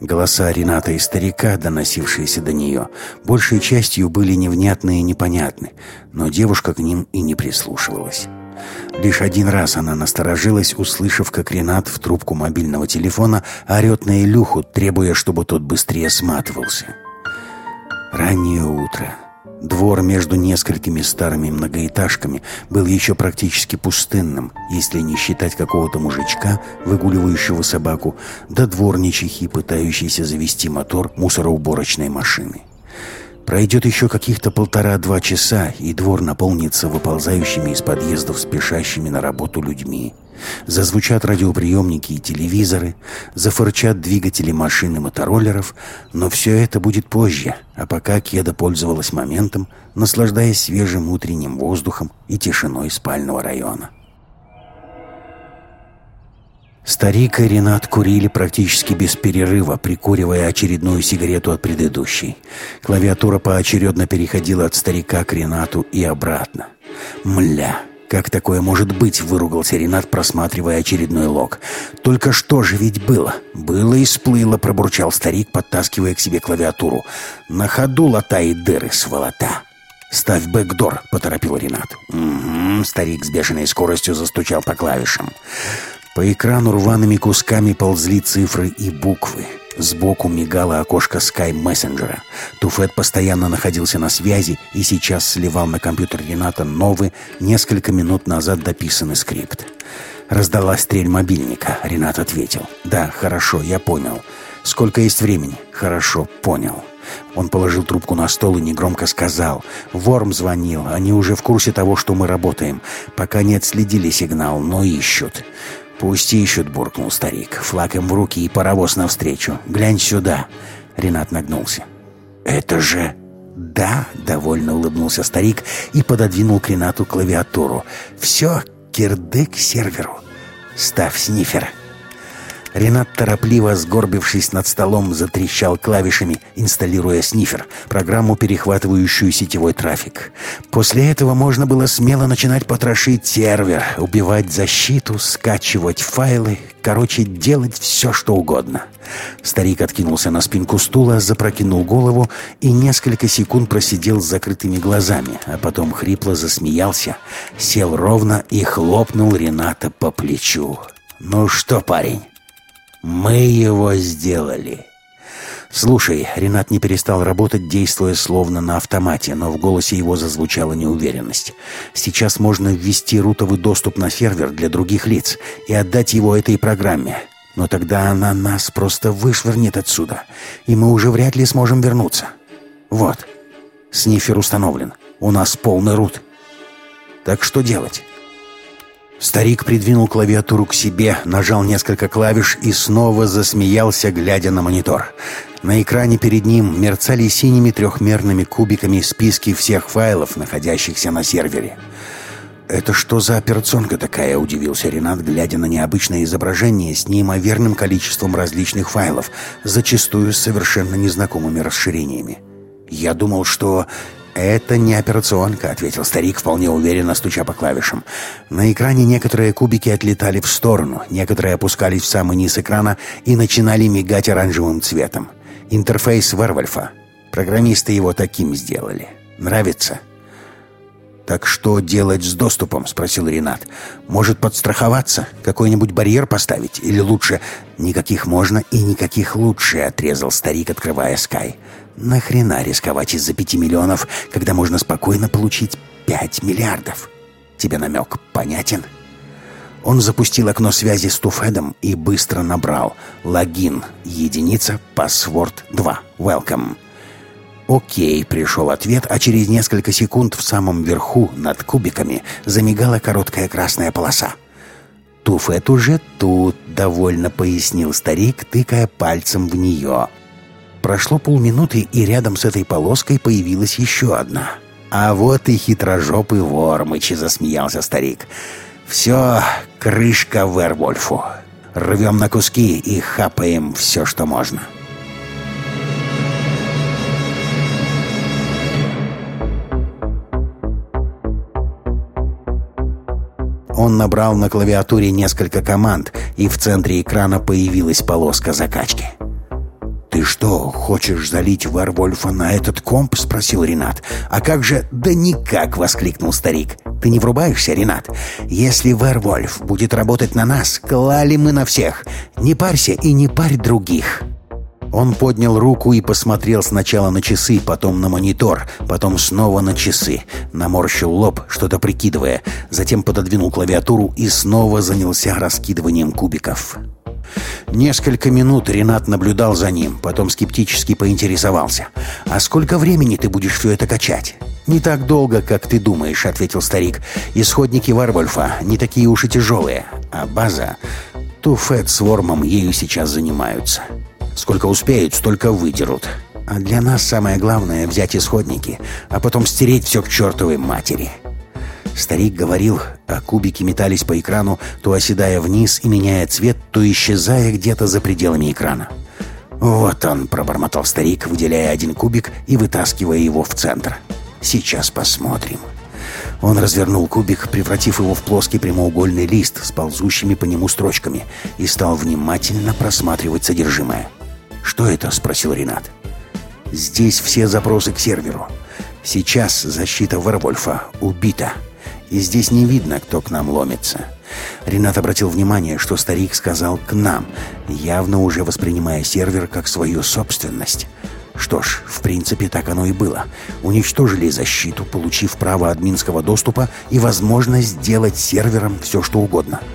Голоса Рената и старика, доносившиеся до нее, большей частью были невнятны и непонятны, но девушка к ним и не прислушивалась. Лишь один раз она насторожилась, услышав, как Ренат в трубку мобильного телефона орет на Илюху, требуя, чтобы тот быстрее сматывался. Раннее утро. Двор между несколькими старыми многоэтажками был еще практически пустынным, если не считать какого-то мужичка, выгуливающего собаку, да дворничихи, пытающейся завести мотор мусороуборочной машины. Пройдет еще каких-то полтора-два часа, и двор наполнится выползающими из подъездов спешащими на работу людьми. Зазвучат радиоприемники и телевизоры, зафырчат двигатели машин и мотороллеров, но все это будет позже, а пока Кеда пользовалась моментом, наслаждаясь свежим утренним воздухом и тишиной спального района. Старик и Ренат курили практически без перерыва, прикуривая очередную сигарету от предыдущей. Клавиатура поочередно переходила от старика к Ренату и обратно. «Мля!» «Как такое может быть?» — выругался Ренат, просматривая очередной лог. «Только что же ведь было?» «Было и сплыло», — пробурчал старик, подтаскивая к себе клавиатуру. «На ходу латай дыры, сволота!» «Ставь бэкдор», — поторопил Ренат. «Угу», — старик с бешеной скоростью застучал по клавишам. По экрану рваными кусками ползли цифры и буквы. Сбоку мигало окошко Sky Messenger. Туфет постоянно находился на связи и сейчас сливал на компьютер Рената новый, несколько минут назад дописанный скрипт. Раздалась стрель мобильника. Ренат ответил. «Да, хорошо, я понял. Сколько есть времени?» «Хорошо, понял». Он положил трубку на стол и негромко сказал. «Ворм звонил. Они уже в курсе того, что мы работаем. Пока не отследили сигнал, но ищут. «Пусть ищут», — буркнул старик. «Флаг им в руки и паровоз навстречу. Глянь сюда». Ренат нагнулся. «Это же...» «Да», — довольно улыбнулся старик и пододвинул к Ренату клавиатуру. «Все, кирдык серверу. Ставь снифер». Ренат, торопливо сгорбившись над столом, затрещал клавишами, инсталируя снифер, программу, перехватывающую сетевой трафик. После этого можно было смело начинать потрошить сервер, убивать защиту, скачивать файлы, короче, делать все, что угодно. Старик откинулся на спинку стула, запрокинул голову и несколько секунд просидел с закрытыми глазами, а потом хрипло засмеялся, сел ровно и хлопнул Рената по плечу. «Ну что, парень?» Мы его сделали. Слушай, Ренат не перестал работать, действуя словно на автомате, но в голосе его зазвучала неуверенность. Сейчас можно ввести рутовый доступ на сервер для других лиц и отдать его этой программе. Но тогда она нас просто вышвырнет отсюда, и мы уже вряд ли сможем вернуться. Вот, снифер установлен. У нас полный рут. Так что делать? Старик придвинул клавиатуру к себе, нажал несколько клавиш и снова засмеялся, глядя на монитор. На экране перед ним мерцали синими трехмерными кубиками списки всех файлов, находящихся на сервере. «Это что за операционка такая?» – удивился Ренат, глядя на необычное изображение с неимоверным количеством различных файлов, зачастую с совершенно незнакомыми расширениями. «Я думал, что «Это не операционка», — ответил старик, вполне уверенно стуча по клавишам. На экране некоторые кубики отлетали в сторону, некоторые опускались в самый низ экрана и начинали мигать оранжевым цветом. Интерфейс Вервольфа. Программисты его таким сделали. Нравится? «Так что делать с доступом?» — спросил Ренат. «Может, подстраховаться? Какой-нибудь барьер поставить? Или лучше...» «Никаких можно и никаких лучше», — отрезал старик, открывая Скай. Нахрена рисковать из-за пяти миллионов, когда можно спокойно получить пять миллиардов? Тебе намек понятен? Он запустил окно связи с Туфедом и быстро набрал логин единица, паспорт 2, welcome. «Окей», — пришел ответ, а через несколько секунд в самом верху, над кубиками, замигала короткая красная полоса. «Туфет уже тут», — довольно пояснил старик, тыкая пальцем в нее. Прошло полминуты, и рядом с этой полоской появилась еще одна. «А вот и хитрожопый Вормыч», — засмеялся старик. «Все, крышка Вервольфу. Рвем на куски и хапаем все, что можно». Он набрал на клавиатуре несколько команд, и в центре экрана появилась полоска закачки. «Ты что, хочешь залить Варвольфа на этот комп?» — спросил Ренат. «А как же...» «Да никак!» — воскликнул старик. «Ты не врубаешься, Ренат? Если Варвольф будет работать на нас, клали мы на всех. Не парься и не парь других!» Он поднял руку и посмотрел сначала на часы, потом на монитор, потом снова на часы. Наморщил лоб, что-то прикидывая, затем пододвинул клавиатуру и снова занялся раскидыванием кубиков. Несколько минут Ренат наблюдал за ним, потом скептически поинтересовался. «А сколько времени ты будешь все это качать?» «Не так долго, как ты думаешь», — ответил старик. «Исходники Варвольфа не такие уж и тяжелые, а база...» Туфет с Вормом ею сейчас занимаются. Сколько успеют, столько выдерут. А для нас самое главное — взять исходники, а потом стереть все к чертовой матери. Старик говорил, а кубики метались по экрану, то оседая вниз и меняя цвет, то исчезая где-то за пределами экрана. «Вот он», — пробормотал старик, выделяя один кубик и вытаскивая его в центр. «Сейчас посмотрим». Он развернул кубик, превратив его в плоский прямоугольный лист с ползущими по нему строчками, и стал внимательно просматривать содержимое. «Что это?» — спросил Ренат. «Здесь все запросы к серверу. Сейчас защита Вервольфа убита, и здесь не видно, кто к нам ломится». Ренат обратил внимание, что старик сказал «к нам», явно уже воспринимая сервер как свою собственность. Что ж, в принципе, так оно и было. Уничтожили защиту, получив право админского доступа и возможность сделать сервером все, что угодно —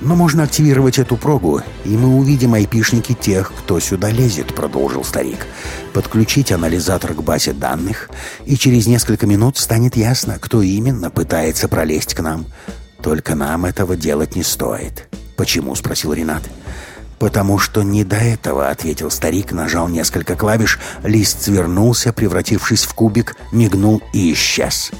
но можно активировать эту прогу, и мы увидим айпишники тех, кто сюда лезет», — продолжил старик. «Подключить анализатор к базе данных, и через несколько минут станет ясно, кто именно пытается пролезть к нам. Только нам этого делать не стоит». «Почему?» — спросил Ренат. «Потому что не до этого», — ответил старик, нажал несколько клавиш, лист свернулся, превратившись в кубик, мигнул и исчез. «Исчез».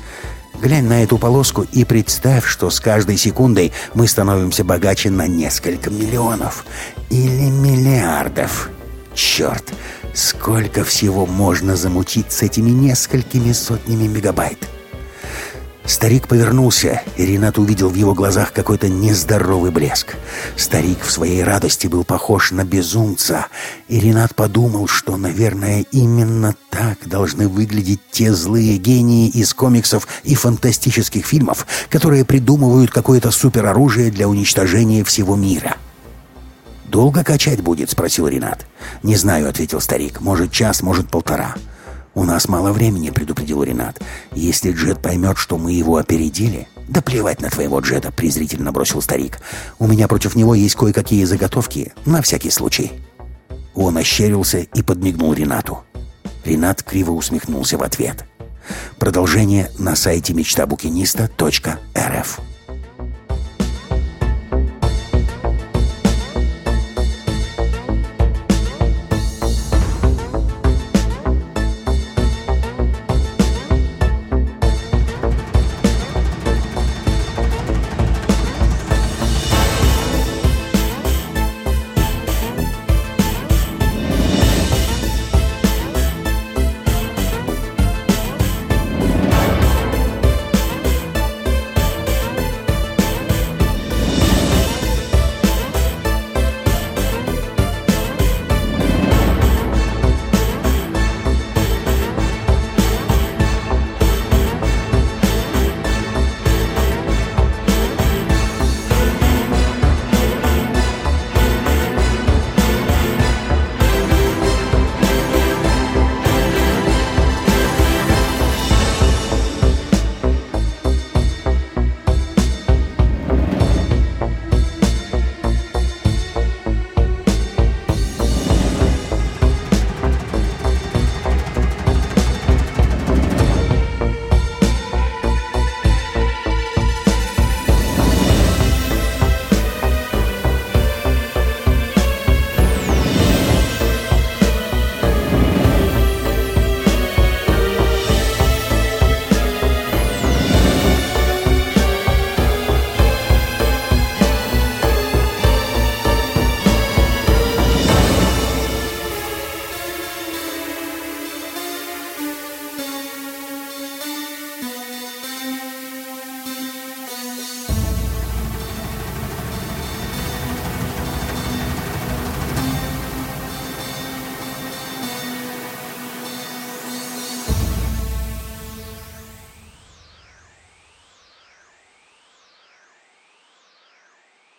Глянь на эту полоску и представь, что с каждой секундой мы становимся богаче на несколько миллионов или миллиардов. Черт, сколько всего можно замутить с этими несколькими сотнями мегабайт. Старик повернулся, и Ренат увидел в его глазах какой-то нездоровый блеск. Старик в своей радости был похож на безумца, и Ренат подумал, что, наверное, именно так должны выглядеть те злые гении из комиксов и фантастических фильмов, которые придумывают какое-то супероружие для уничтожения всего мира. «Долго качать будет?» — спросил Ренат. «Не знаю», — ответил старик. «Может, час, может, полтора». «У нас мало времени», — предупредил Ренат. «Если Джет поймет, что мы его опередили...» «Да плевать на твоего Джета», — презрительно бросил старик. «У меня против него есть кое-какие заготовки, на всякий случай». Он ощерился и подмигнул Ренату. Ренат криво усмехнулся в ответ. Продолжение на сайте мечтабукиниста.рф